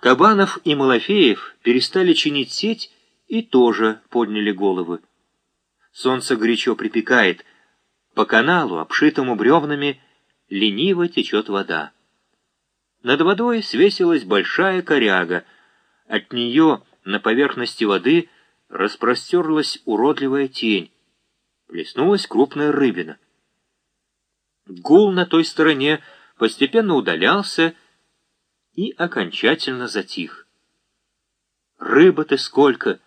Кабанов и Малафеев перестали чинить сеть и тоже подняли головы. Солнце горячо припекает. По каналу, обшитому бревнами, лениво течет вода. Над водой свесилась большая коряга. От нее на поверхности воды распростерлась уродливая тень. Плеснулась крупная рыбина. Гул на той стороне постепенно удалялся и окончательно затих. «Рыба-то сколько!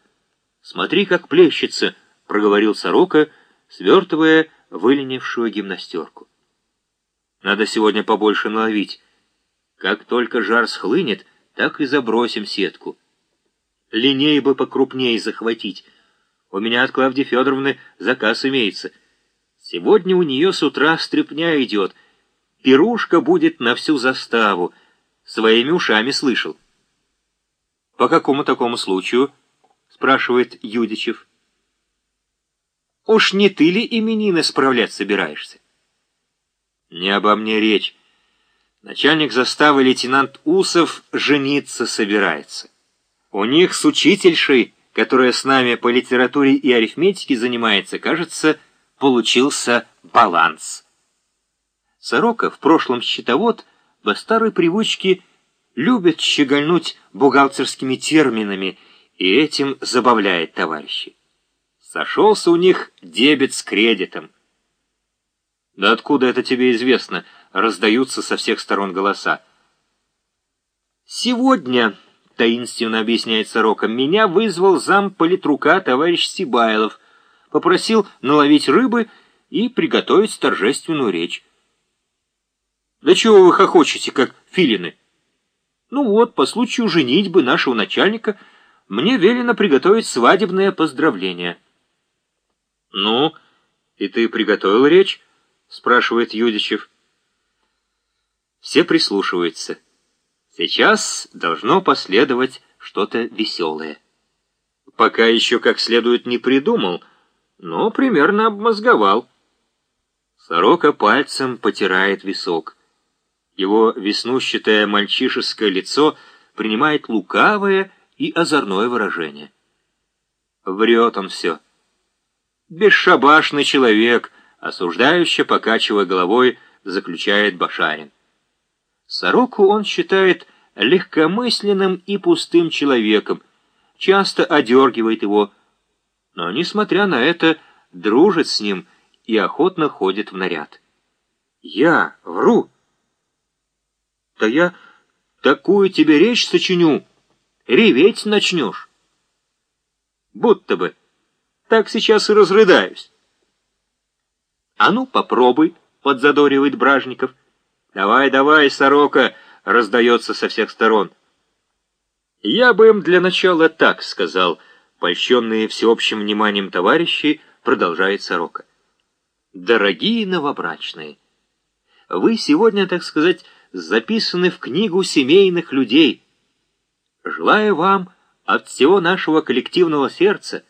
Смотри, как плещется!» — проговорил сорока, свертывая выленившую гимнастерку. «Надо сегодня побольше наловить. Как только жар схлынет, так и забросим сетку. Линей бы покрупнее захватить. У меня от Клавдии Федоровны заказ имеется. Сегодня у нее с утра стряпня идет. Пирушка будет на всю заставу. Своими ушами слышал». «По какому такому случаю?» — спрашивает Юдичев. Уж не ты ли именины справлять собираешься? Не обо мне речь. Начальник заставы лейтенант Усов жениться собирается. У них с учительшей, которая с нами по литературе и арифметике занимается, кажется, получился баланс. Сорока, в прошлом счетовод, по старой привычке любит щегольнуть бухгалтерскими терминами и этим забавляет товарищей. Сошелся у них дебет с кредитом. «Да откуда это тебе известно?» — раздаются со всех сторон голоса. «Сегодня», — таинственно объясняет Сорока, — «меня вызвал зам политрука товарищ Сибайлов, попросил наловить рыбы и приготовить торжественную речь». «Да чего вы хохочете, как филины?» «Ну вот, по случаю женитьбы нашего начальника мне велено приготовить свадебное поздравление». «Ну, и ты приготовил речь?» — спрашивает Юдичев. Все прислушиваются. Сейчас должно последовать что-то веселое. Пока еще как следует не придумал, но примерно обмозговал. Сорока пальцем потирает висок. Его веснущатое мальчишеское лицо принимает лукавое и озорное выражение. Врет он все бесшабашный человек, осуждающе покачивая головой, заключает Башарин. Сороку он считает легкомысленным и пустым человеком, часто одергивает его, но, несмотря на это, дружит с ним и охотно ходит в наряд. «Я вру!» «Да я такую тебе речь сочиню, реветь начнешь!» «Будто бы!» так сейчас и разрыдаюсь. А ну, попробуй, подзадоривает Бражников. Давай, давай, сорока, раздается со всех сторон. Я бы им для начала так сказал, польщенные всеобщим вниманием товарищи, продолжает сорока. Дорогие новобрачные, вы сегодня, так сказать, записаны в книгу семейных людей. Желаю вам от всего нашего коллективного сердца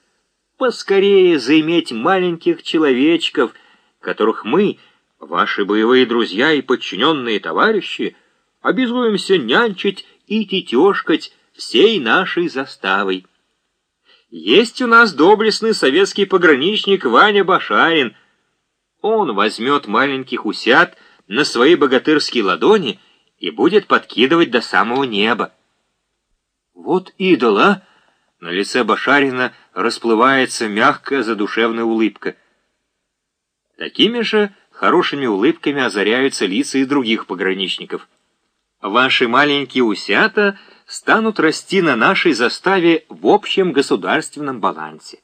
поскорее заиметь маленьких человечков, которых мы, ваши боевые друзья и подчиненные товарищи, обязуемся нянчить и тетешкать всей нашей заставой. Есть у нас доблестный советский пограничник Ваня Башарин. Он возьмет маленьких усят на свои богатырские ладони и будет подкидывать до самого неба. Вот идол, а! На лице Башарина расплывается мягкая задушевная улыбка. Такими же хорошими улыбками озаряются лица и других пограничников. Ваши маленькие усята станут расти на нашей заставе в общем государственном балансе.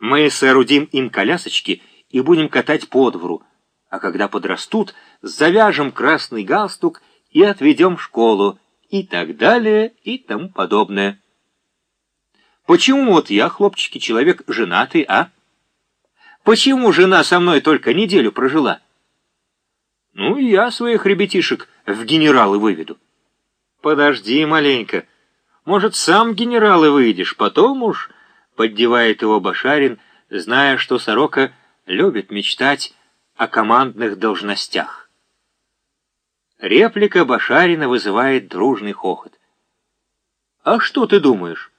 Мы соорудим им колясочки и будем катать по двору, а когда подрастут, завяжем красный галстук и отведем в школу, и так далее, и тому подобное. Почему вот я, хлопчики, человек женатый, а? Почему жена со мной только неделю прожила? Ну, я своих ребятишек в генералы выведу. Подожди маленько. Может, сам генералы выйдешь, потом уж... Поддевает его Башарин, зная, что Сорока любит мечтать о командных должностях. Реплика Башарина вызывает дружный хохот. А что ты думаешь?